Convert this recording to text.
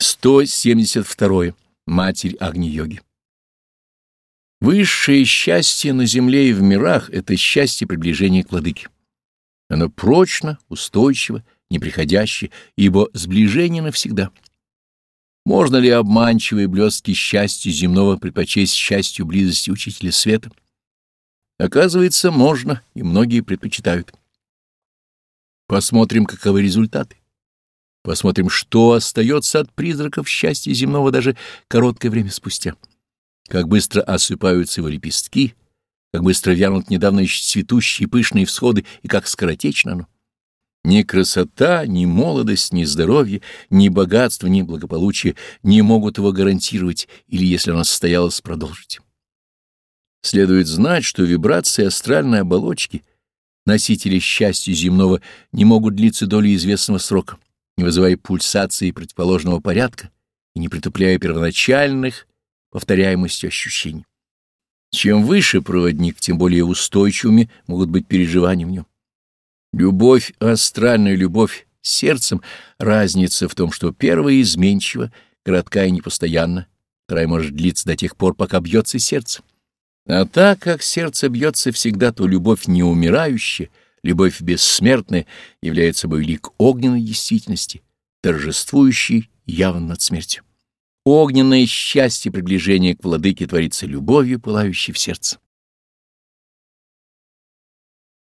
172. Матерь Агни-йоги. Высшее счастье на земле и в мирах — это счастье приближения к владыке. Оно прочно, устойчиво, неприходящее, ибо сближение навсегда. Можно ли обманчивые блестки счастья земного предпочесть счастью близости учителя света? Оказывается, можно, и многие предпочитают. Посмотрим, каковы результаты. Посмотрим, что остается от призраков счастья земного даже короткое время спустя. Как быстро осыпаются его лепестки, как быстро вянут недавно еще цветущие пышные всходы, и как скоротечно оно. Ни красота, ни молодость, ни здоровье, ни богатство, ни благополучие не могут его гарантировать или, если оно состоялось, продолжить. Следует знать, что вибрации астральной оболочки, носители счастья земного, не могут длиться доли известного срока не вызывая пульсации противоположного порядка и не притупляя первоначальных повторяемостью ощущений. Чем выше проводник, тем более устойчивыми могут быть переживания в нем. Любовь, астральная любовь сердцем, разница в том, что первая изменчива, коротка и непостоянна, вторая может длиться до тех пор, пока бьется сердце. А так как сердце бьется всегда, то любовь неумирающая, любовь бессмертная является собой лик огненной действительности, торжествующий явно над смертью. Огненное счастье приближения к владыке творится любовью, пылающей в сердце.